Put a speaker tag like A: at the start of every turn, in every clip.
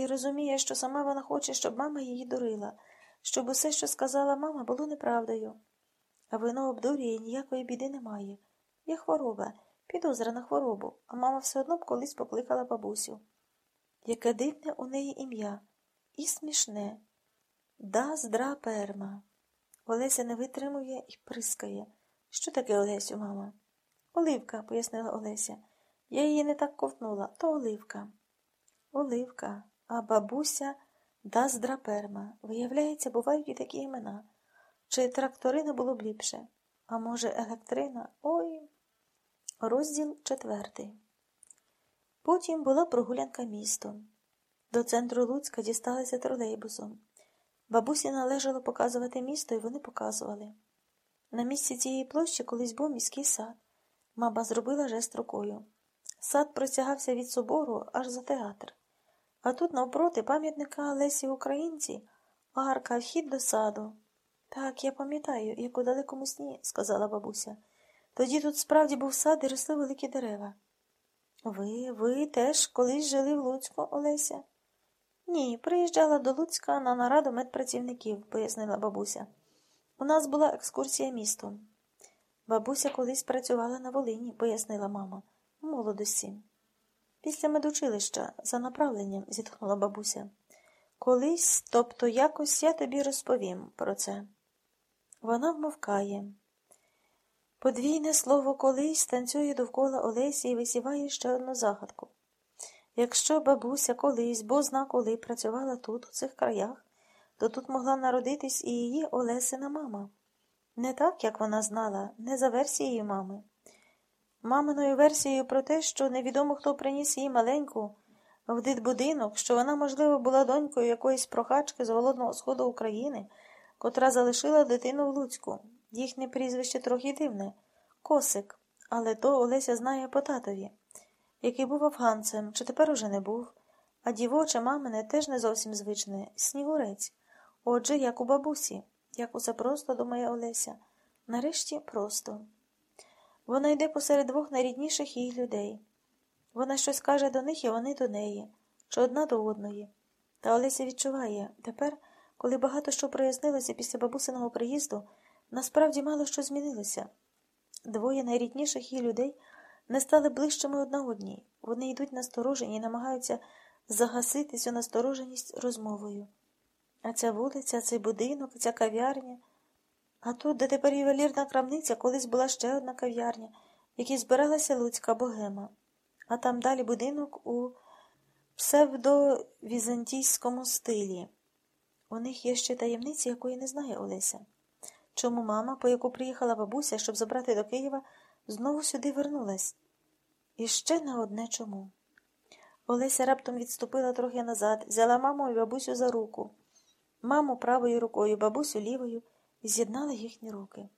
A: і розуміє, що сама вона хоче, щоб мама її дурила, щоб усе, що сказала мама, було неправдою. А воно обдурює ніякої біди немає. Є хвороба, підозра на хворобу, а мама все одно б колись покликала бабусю. Яке дивне у неї ім'я і смішне. Да, здра перма. Олеся не витримує і прискає. Що таке Олесю, мама? Оливка, пояснила Олеся. Я її не так ковтнула, то оливка. Оливка, а бабуся да здра перма. Виявляється, бувають і такі імена. Чи тракторина було б ліпше? А може, електрина? Ой. Розділ четвертий. Потім була прогулянка містом. До центру Луцька дісталися тролейбусом. Бабусі належало показувати місто, і вони показували. На місці цієї площі колись був міський сад. Маба зробила жест рукою. Сад простягався від собору аж за театр. А тут навпроти пам'ятника Лесі Українці, арка, вхід до саду. Так, я пам'ятаю, як у далекому сні, сказала бабуся. Тоді тут справді був сад і росли великі дерева. Ви, ви теж колись жили в Луцьку, Олеся? Ні, приїжджала до Луцька на нараду медпрацівників, пояснила бабуся. У нас була екскурсія містом. Бабуся колись працювала на Волині, пояснила мама, в молодості. Після медучилища, за направленням, зітхнула бабуся. Колись, тобто якось я тобі розповім про це. Вона вмовкає. Подвійне слово колись танцює довкола Олесі і висіває ще одну загадку. Якщо бабуся колись, бо зна коли працювала тут, у цих краях, то тут могла народитись і її Олесина мама. Не так, як вона знала, не за версією мами. Маминою версією про те, що невідомо хто приніс її маленьку в дитбудинок, що вона, можливо, була донькою якоїсь прохачки з голодного сходу України, котра залишила дитину в Луцьку. Їхнє прізвище трохи дивне Косик, але то Олеся знає по татові, який був афганцем, чи тепер уже не був, а дівоче мамине теж не зовсім звичне снігурець. Отже, як у бабусі, як усе просто, думає Олеся, нарешті просто. Вона йде посеред двох найрідніших її людей. Вона щось каже до них, і вони до неї, чи одна до одної. Та Олеся відчуває тепер, коли багато що прояснилося після бабусиного приїзду, насправді мало що змінилося. Двоє найрідніших її людей не стали ближчими одна одній. Вони йдуть насторожені і намагаються загасити цю настороженість розмовою. А ця вулиця, цей будинок, ця кав'ярня. А тут, де тепер ювелірна крамниця, колись була ще одна кав'ярня, в якій збиралася Луцька богема, а там далі будинок у псевдовізантійському стилі. У них є ще таємниці, якої не знає Олеся. Чому мама, по яку приїхала бабуся, щоб забрати до Києва, знову сюди вернулась? І ще на одне чому. Олеся раптом відступила трохи назад, взяла маму і бабусю за руку. Маму правою рукою, бабусю лівою, і з'єднала їхні руки.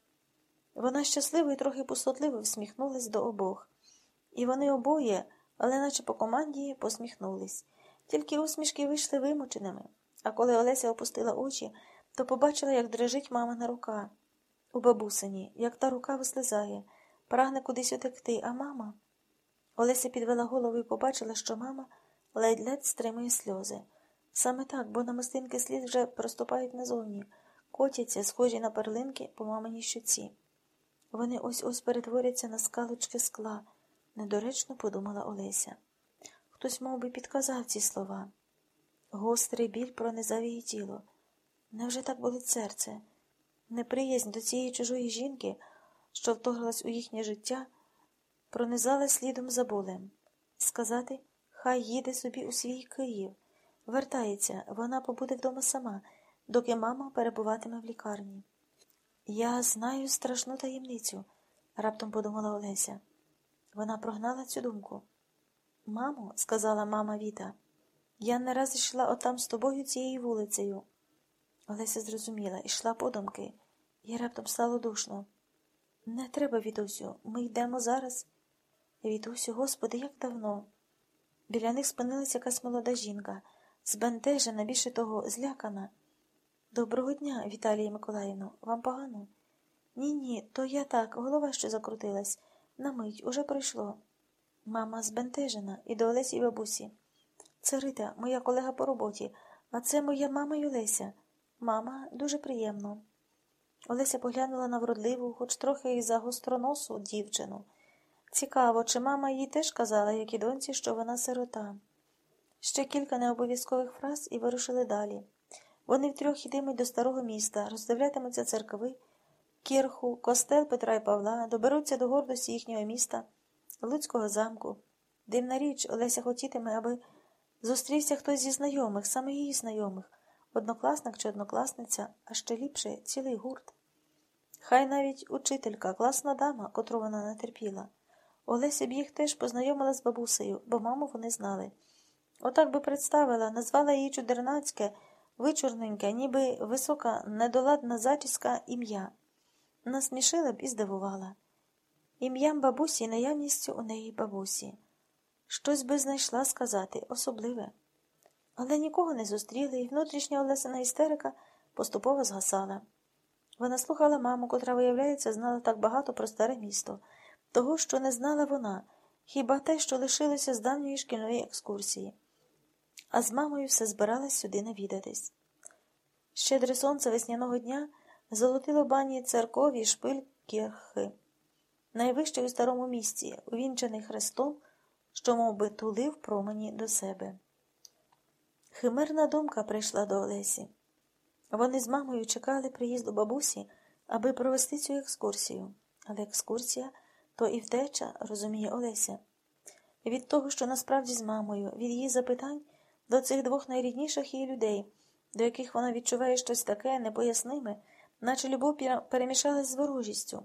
A: Вона щасливо і трохи пустотливо всміхнулась до обох. І вони обоє, але наче по команді, посміхнулись. Тільки усмішки вийшли вимученими. А коли Олеся опустила очі, то побачила, як дрижить мамина рука у бабусині, як та рука вислизає, прагне кудись утекти, а мама. Олеся підвела голову і побачила, що мама ледь-ледь стримує сльози. Саме так, бо намистинки сліз вже проступають назовні, котяться, схожі на перлинки по маминій щуці. Вони ось ось перетворяться на скалочки скла, недоречно подумала Олеся. Хтось мов би, підказав ці слова. Гострий біль пронизав її тіло. Невже так болить серце? Неприязнь до цієї чужої жінки, що вторглась у їхнє життя, пронизала слідом за болем. Сказати, хай їде собі у свій Київ. Вертається, вона побуде вдома сама, доки мама перебуватиме в лікарні. Я знаю страшну таємницю, раптом подумала Олеся. Вона прогнала цю думку. Мамо, сказала мама Віта, я не раз йшла отам з тобою цією вулицею. Олеся зрозуміла, йшла подумки, і раптом стало душно. Не треба, Вітусю, ми йдемо зараз. Вітусю, господи, як давно. Біля них спинилася якась молода жінка, збентежена, більше того, злякана. Доброго дня, Віталія Миколаївно, вам погано? Ні, ні, то я так, голова що закрутилась. На мить уже пройшло. Мама збентежена і до Олесі і бабусі. Це Рита, моя колега по роботі, а це моя мама й Олеся. Мама, дуже приємно. Олеся поглянула на вродливу, хоч трохи і за гостроносу дівчину. Цікаво, чи мама їй теж казала, як і доньці, що вона сирота. Ще кілька необов'язкових фраз і вирушили далі. Вони втрьох ідимуть до старого міста, роздивлятимуться церкви, кірху, костел Петра і Павла, доберуться до гордості їхнього міста, Луцького замку. Дивна річ, Олеся хотітиме, аби зустрівся хтось зі знайомих, саме її знайомих, однокласник чи однокласниця, а ще ліпше цілий гурт. Хай навіть учителька, класна дама, котру вона не терпіла. Олеся б їх теж познайомила з бабусею, бо маму вони знали. Отак би представила, назвала її чудернацьке, вичурненьке, ніби висока, недоладна зачіска ім'я. Насмішила б і здивувала. Ім'ям бабусі наявністю у неї бабусі. Щось би знайшла сказати, особливе. Але нікого не зустріли, і внутрішня Олесина істерика поступово згасала. Вона слухала маму, котра, виявляється, знала так багато про старе місто, того, що не знала вона, хіба те, що лишилося з давньої шкільної екскурсії. А з мамою все збиралась сюди навідатись. Щедре сонце весняного дня золотило бані церкові шпиль-кірхи, найвищий у старому місті, увінчений хрестом, що мов би, тулив промені до себе. Химерна думка прийшла до Олесі. Вони з мамою чекали приїзду бабусі, аби провести цю екскурсію. Але екскурсія то і втеча, розуміє Олеся. Від того, що насправді з мамою, від її запитань до цих двох найрідніших її людей, до яких вона відчуває щось таке непоясниме, наче любов перемішалась з ворожістю,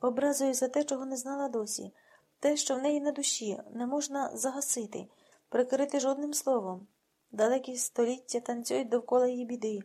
A: образою за те, чого не знала досі, те, що в неї на душі не можна загасити, прикрити жодним словом. Далекі століття танцюють довкола її біди,